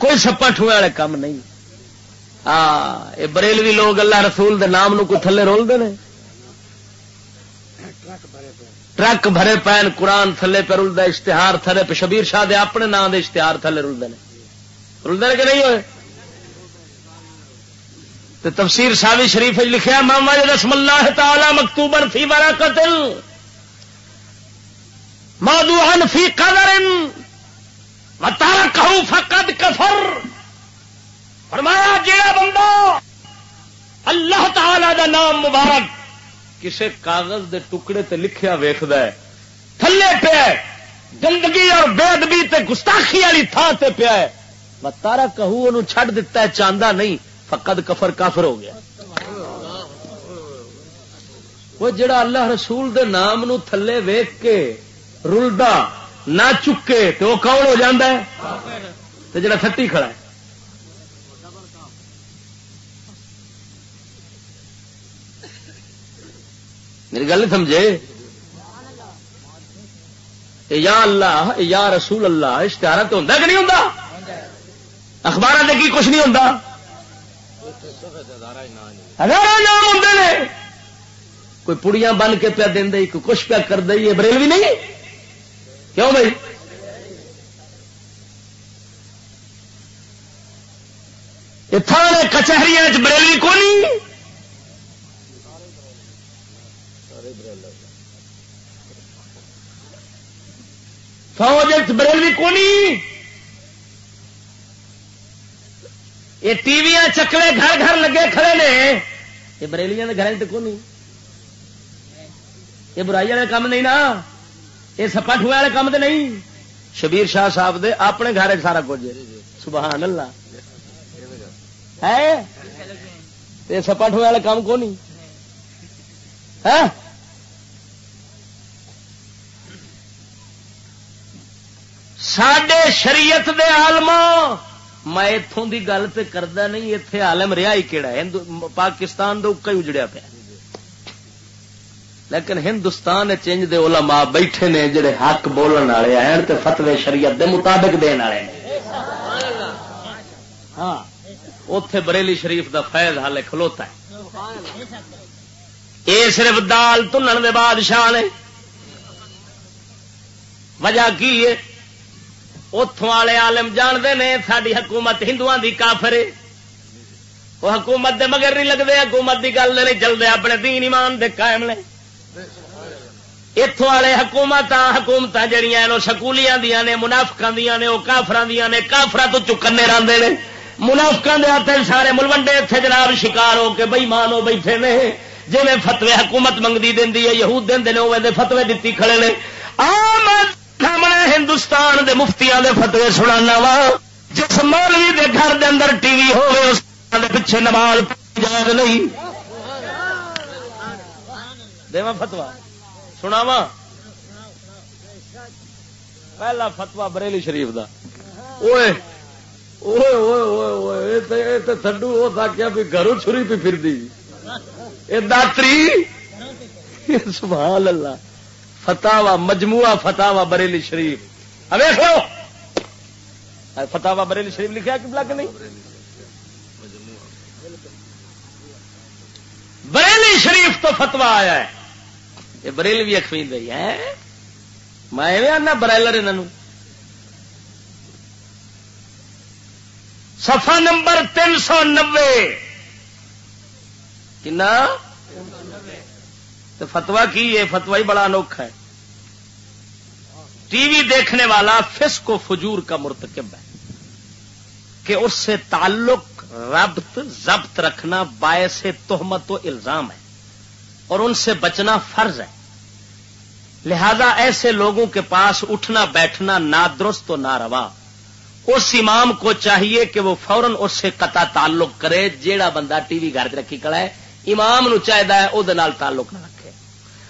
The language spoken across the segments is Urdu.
کوئی سپا ٹوئے والے کام نہیں۔ ہاں یہ بریلوی لوگ اللہ رسول دے نام نو کوئی تھلے رولتے ہیں ٹرک بھرے پین قرآن تھلے پہ رلدا اشتہار تھلے پہ۔ شبیر شاہ دے اپنے نام دے اشتہار تھلے رلتے ہیں رلتے کہ نہیں ہوئے؟ تو تفسیر ساوی شریف لکھا ماما رسم اللہ تعالی مکتوبر فی بارا قتل مادو فی قدر تارا کہ فقد کفر۔ فرمایا، جیڑا بندہ اللہ تعالی دا نام مبارک کسے کاغذ دے ٹکڑے تے لکھیا ویخد تھلے پیا گندگی اور بےدبی تے گستاخی والی تھان تے پیا میں تارا کہ چھڈ دتا ہے، چاندہ نہیں، فقد کفر کافر ہو گیا۔ وہ جڑا اللہ رسول دے نام نو تھلے ویخ کے رلدا نہ چکے تو وہ کون ہو جاتا ہے؟ تو جڑا تھٹی کھڑا ہے۔ میری گل سمجھے؟ یا اللہ یا رسول اللہ اشتہار تو ہوں کہ نہیں ہوں اخبار کی کچھ نہیں ہوں نام ہوں کوئی پڑیاں بن کے پیا دے کوئی کچھ پیا کر دے بریلوی نہیں؟ کیوں بھائی؟ تھانے کچہری بریلوی کو نہیں فوج بریلوی کو نہیں یہ ٹی وی چکلے گھر گھر لگے کھڑے نے، یہ بریلیاں گھر کو نہیں یہ برائی والے کام نہیں نا؟ یہ سپا ٹوئے والے کام تو نہیں۔ شبیر شاہ صاحب دے اپنے گھر سارا کچھ۔ سبحان اللہ۔ ہے؟ سپا ٹوئے والے کام کو نہیں۔ سڈے شریعت دے آلما میں اتوں کی گل تو کرتا نہیں اتنے آلم رہا ہی کہڑا پاکستان دے اکا ہی اجڑیا پیا۔ لیکن ہندوستان چینج دے علماء بیٹھے نے جڑے حق بولن والے ہیں تے فتوی شریعت دے مطابق دین والے ہاں بریلی شریف دا فیض حالے کھلوتا ہے۔ اے صرف دال تنن دے بادشاہ نے۔ وجہ کی ہے؟ اتوں والے عالم جانتے ہیں ساری حکومت ہندو کی کافر وہ حکومت دے مگر نہیں لگتے حکومت کی گل نہیں چلتے اپنے دین ایمان دے قائم نے۔ اتوں والے حکومت حکومت جہیا سکولیاں دیا نے منافقا دیا نے وہ کافر دیا نے کافر تو چکنے راندے نے۔ منافقا دے ہاتھ سارے ملوڈے اتنے جناب شکار ہو کے بئی مان ہو بیٹھے نے۔ جی فتوی حکومت منگتی دینی ہے، یہود دے وہ فتوی دیتی کھڑے نے۔ سامنے ہندوستان دے مفتیاں دے فتوی سنانا وا۔ جس مولوی دے گھر دے اندر ٹی وی ہوئے اس دے پیچھے نماز جائز نہیں؟ دیوا فتوا سناوا پہلا فتوا بریلی شریف دا۔ تھڈو وہ تھا کیا بھی گھروں چھری پی پھر دی اے داتری؟ سبحان اللہ۔ فتوا مجموعہ فتوا بریلی شریف۔ ہاں اب ویسو فتوا بریلی شریف لکھا کہ لگ نہیں؟ بریلی شریف تو فتوا آیا ہے۔ یہ بریل بھی اخمید رہی ہے میں آنا برائلر انہوں سفا نمبر تین سو نبے کنا؟ تو فتوا کی؟ ہے فتوا ہی بڑا انوکھا ہے۔ ٹی وی دیکھنے والا فس کو فجور کا مرتکب ہے۔ کہ اس سے تعلق، ربط، ضبط رکھنا باعث تہمت و الزام ہے۔ اور ان سے بچنا فرض ہے۔ لہذا ایسے لوگوں کے پاس اٹھنا، بیٹھنا نہ درست و نہ روا اس امام کو چاہیے کہ وہ فوراً اس سے قطع تعلق کرے، جیڑا بندہ ٹی وی گھر رکھی کڑا ہے، امام نو چاہیے وہ تعلق نہ رکھے۔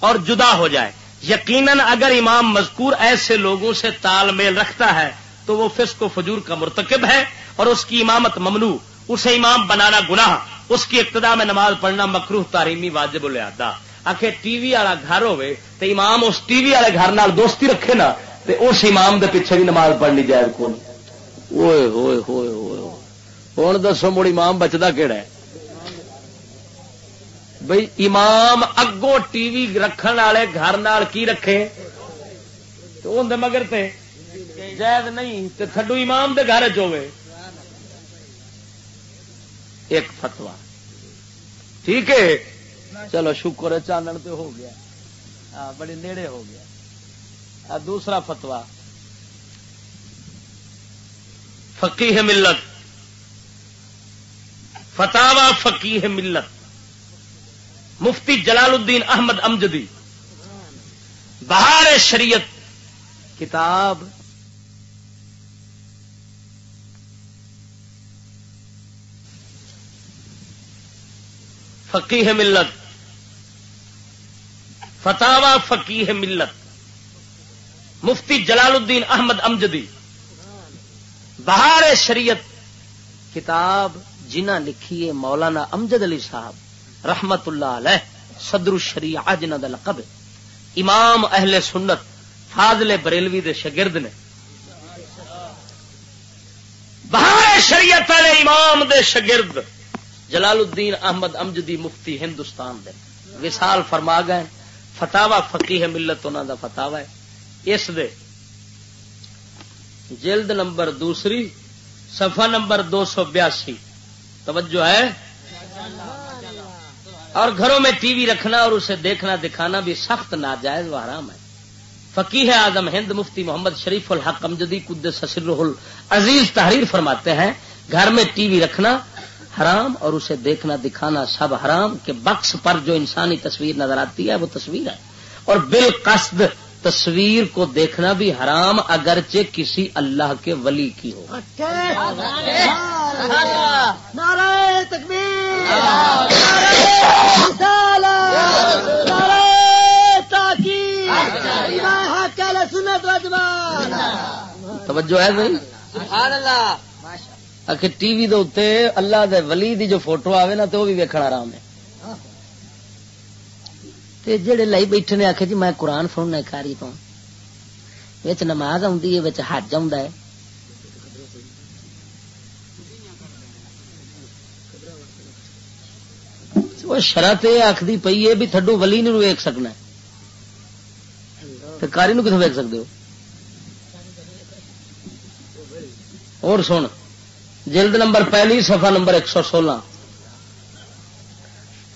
اور جدا ہو جائے۔ یقیناً اگر امام مذکور ایسے لوگوں سے تال میل رکھتا ہے، تو وہ فسق و فجور کا مرتکب ہے اور اس کی امامت ممنوع۔ اسے امام بنانا گناہ۔ اس کی ابتدا میں نماز پڑھنا مکروح تاریمی واجب الادا آخر ٹی وی والا گھر ہوے تو امام اس ٹی وی والے گھر دوستی رکھے نا تو اس امام دے پیچھے بھی نماز پڑھنی جائے کون؟ ہوئے ہوئے ہوئے ہوں دسو مڑ امام بچتا کہڑا ہے؟ بھائی امام اگوں ٹی وی رکھن والے گھر نال کی رکھے؟ تو اندر مگر تے جائز نہیں، تے تھڈو امام دے گھر چوے ایک فتوا ٹھیک ہے؟ چلو، شکر ہے چانن تو ہو گیا۔ ہاں، بڑی نیڑے ہو گیا۔ دوسرا فتوا فقی ہے ملت۔ فتوا فقی ہے ملت۔ مفتی جلال الدین احمد امجدی۔ بہار شریعت۔ کتاب فقی ہے ملت۔ فتوا فقی ہے ملت۔ مفتی جلال الدین احمد امجدی۔ بہار شریعت کتاب جنہ لکھی ہے مولانا امجد علی صاحب، رحمت اللہ علیہ، صدر الشریعہ جنہ دا لقب امام اہل سنت فاضل بریلوی دے شگرد نے۔ بہار شریعت والے امام دے شگرد جلال الدین احمد امجدی مفتی ہندوستان دے۔ وسال فرما گئے فتوا فقی ہے ملت انہوں دا فتوا ہے۔ اس دے جلد نمبر دوسری، صفحہ نمبر دو سو بیاسی۔ توجہ ہے؟ اور گھروں میں ٹی وی رکھنا اور اسے دیکھنا دکھانا بھی سخت ناجائز و حرام ہے۔ فقی ہے ہند مفتی محمد شریف الحق امجدی قدس سسر عزیز تحریر فرماتے ہیں۔ گھر میں ٹی وی رکھنا حرام اور اسے دیکھنا دکھانا سب حرام کہ بخش پر جو انسانی تصویر نظر آتی ہے وہ تصویر ہے۔ اور بالقصد تصویر کو دیکھنا بھی حرام اگرچہ کسی اللہ کے ولی کی ہو۔ توجہ ہے بھائی؟ ٹی وی دے اللہ دے ولی دی جو فوٹو آوے نا تو وہ بھی ویکھنا آرام ہے۔ جڑے لائی بیٹھے نے آخ جی میں قرآن سننا کاری تو۔ نماز آئی حج آ شرط یہ آخری پی ہے بھی تھڈو ولی نو ویک سکنا کاری نو کتوں ویک سکتے ہو؟ اور سن۔ جلد نمبر پہلی سفا نمبر ایک سو سولہ۔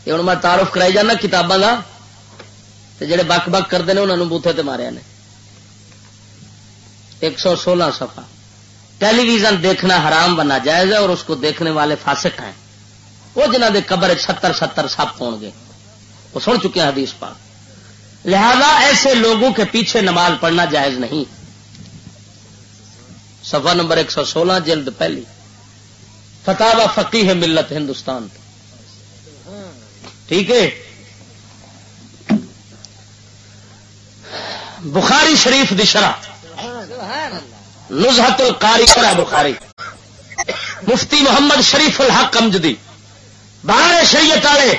یہ ہوں میں تعارف کرائی جانا کتاباں کا جڑے بک بک کرتے ہیں انہوں نے بوتھے تے مارے نے ایک سو سولہ سفا ٹیلی ویژن دیکھنا حرام بننا جائز ہے اور اس کو دیکھنے والے فاسق ہیں۔ وہ جنہ دے قبر ستر ستر سپ ہو گے۔ وہ سن چکے ہیں حدیث پاک۔ لہذا ایسے لوگوں کے پیچھے نماز پڑھنا جائز نہیں۔ سفا نمبر ایک سو سولہ، جلد پہلی۔ فتح فقی ہے ملت ہندوستان ٹھیک ہے؟ بخاری شریف دشرا نزہت القاری کرا بخاری۔ مفتی محمد شریف الحق امجدی۔ باہر شریعت والے،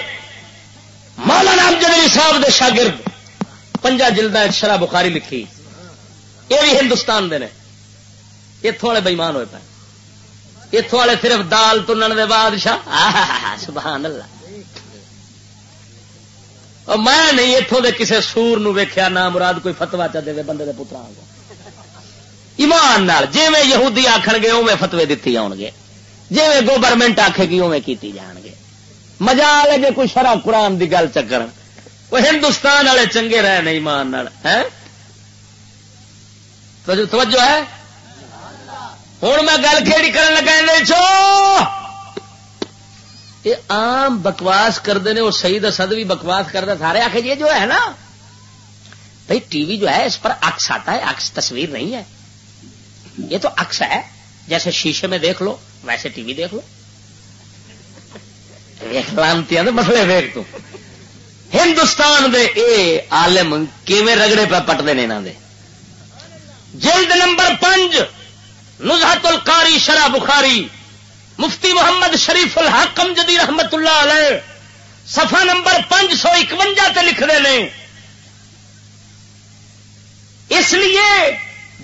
مولانا امجد علی صاحب دے شاگرد۔ پنجا جلد شرح بخاری لکھی۔ یہ بھی ہندوستان دے نے۔ اتوں والے بےمان ہوئے پے۔ اتوں والے صرف دال تنن دے بادشاہ؟ سبحان اللہ۔ میں نہیں اتوں دے کسے سور نو ویخیا نہ مراد کوئی فتوا چا دے بندے دے پترا ایمان نال جی میں یہودی آخر گے اوے فتوے دیتی آن گے۔ جی میں گورنمنٹ آخے گی اوے کیتی جان گے۔ مزہ لے جے کوئی شرح قرآن دی گل چکر۔ وہ ہندوستان والے چنگے رہے ایمان توجہ ہے؟ ہوں میں گل کہڑی کرن لگا چو؟ یہ عام بکواس کرتے ہیں، وہ صحیح سد بھی بکواس کرتا سارے آخ یہ جی جو ہے نا، بھائی ٹی وی جو ہے، اس پر اکس آتا ہے اکس تصویر نہیں ہے۔ یہ تو اکس ہے، جیسے شیشے میں دیکھ لو، ویسے ٹی وی دیکھ لو۔ لانتی مسئلے ویک تو۔ ہندوستان دے اے عالم کیویں رگڑے پہ پٹتے ہیں دے۔ جلد نمبر پنج نزہت القاری، شرح بخاری، مفتی محمد شریف الحکم جدی رحمت اللہ علیہ سفا نمبر پانچ سو اکوجا لکھتے ہیں۔ اس لیے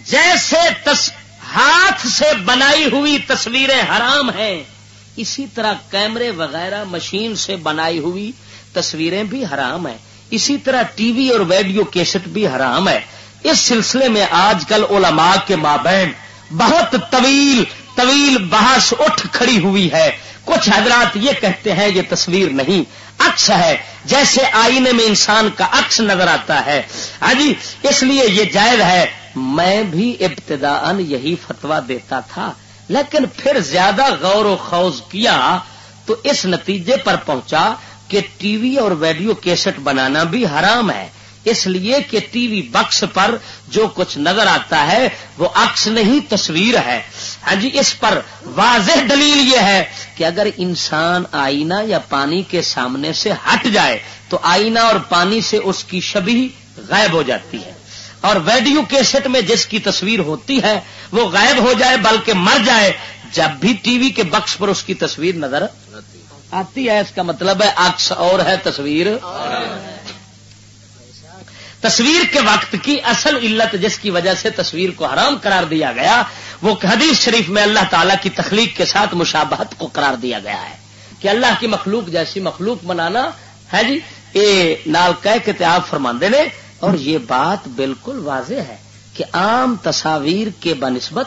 جیسے تس... ہاتھ سے بنائی ہوئی تصویریں حرام ہیں، اسی طرح کیمرے وغیرہ مشین سے بنائی ہوئی تصویریں بھی حرام ہیں۔ اسی طرح ٹی وی اور ویڈیو کیسٹ بھی حرام ہے اس سلسلے میں آج کل علماء کے مابین بہت طویل طویل بحث اٹھ کھڑی ہوئی ہے۔ کچھ حضرات یہ کہتے ہیں یہ تصویر نہیں۔ عکس ہے، جیسے آئینے میں انسان کا عکس نظر آتا ہے۔ ہاں جی اس لیے یہ جائز ہے۔ میں بھی ابتدا یہی فتوا دیتا تھا، لیکن پھر زیادہ غور و خوض کیا تو اس نتیجے پر پہنچا کہ ٹی وی اور ویڈیو کیسٹ بنانا بھی حرام ہے۔ اس لیے کہ ٹی وی بکس پر جو کچھ نظر آتا ہے وہ عکس نہیں، تصویر ہے۔ ہاں جی اس پر واضح دلیل یہ ہے کہ اگر انسان آئینہ یا پانی کے سامنے سے ہٹ جائے تو آئینہ اور پانی سے اس کی شبی غائب ہو جاتی ہے۔ اور ویڈیو کیسٹ میں جس کی تصویر ہوتی ہے وہ غائب ہو جائے بلکہ مر جائے، جب بھی ٹی وی کے بکس پر اس کی تصویر نظر آتی ہے۔ اس کا مطلب ہے عکس اور ہے تصویر۔ تصویر کے وقت کی اصل علت جس کی وجہ سے تصویر کو حرام قرار دیا گیا، وہ حدیث شریف میں اللہ تعالی کی تخلیق کے ساتھ مشابہت کو قرار دیا گیا ہے۔ کہ اللہ کی مخلوق جیسی مخلوق بنانا، ہے جی؟ یہ نال کہہ کے آپ فرماندے نے، اور یہ بات بالکل واضح ہے کہ عام تصاویر کے بنسبت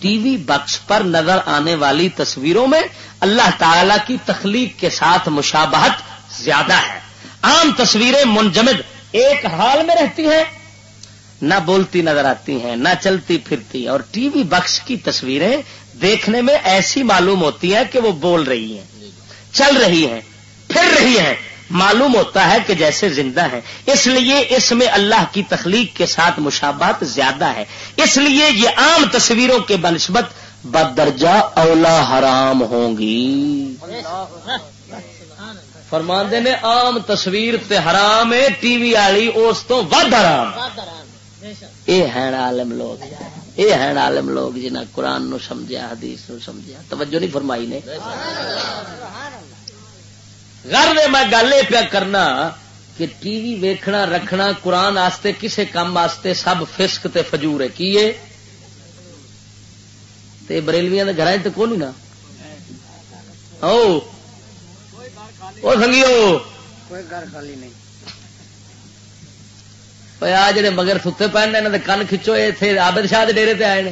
ٹی وی بکس پر نظر آنے والی تصویروں میں اللہ تعالی کی تخلیق کے ساتھ مشابہت زیادہ ہے۔ عام تصویریں منجمد ایک حال میں رہتی ہیں، نہ بولتی نظر آتی ہیں، نہ چلتی پھرتی اور ٹی وی بکس کی تصویریں دیکھنے میں ایسی معلوم ہوتی ہیں کہ وہ بول رہی ہیں، چل رہی ہیں، پھر رہی ہیں۔ معلوم ہوتا ہے کہ جیسے زندہ ہے اس لیے اس میں اللہ کی تخلیق کے ساتھ مشابہت زیادہ ہے۔ اس لیے یہ عام تصویروں کے بنسبت بدرجہ اولا حرام ہوں گی۔ فرماندے نے عام تصویر تے حرام ہے، ٹی وی والی اس تو ود حرام۔ یہ ہے عالم لوگ یہ ہے عالم لوگ جنہیں قرآن نو سمجھا حدیث نو سمجھا توجہ نہیں فرمائی نے۔ گھر میں میں گل یہ پیا کرنا کہ ٹی وی ویکھنا، رکھنا، قرآن آستے کسے کام آستے سب فسک تے فجور ہے۔ کی بریلویا کے گھر تو کون نا سنگیو کوئی گھر خالی نہیں جڑے مگر ستے پہننے کن کھچو اتنے آبد شاہ ڈیرے تے آئے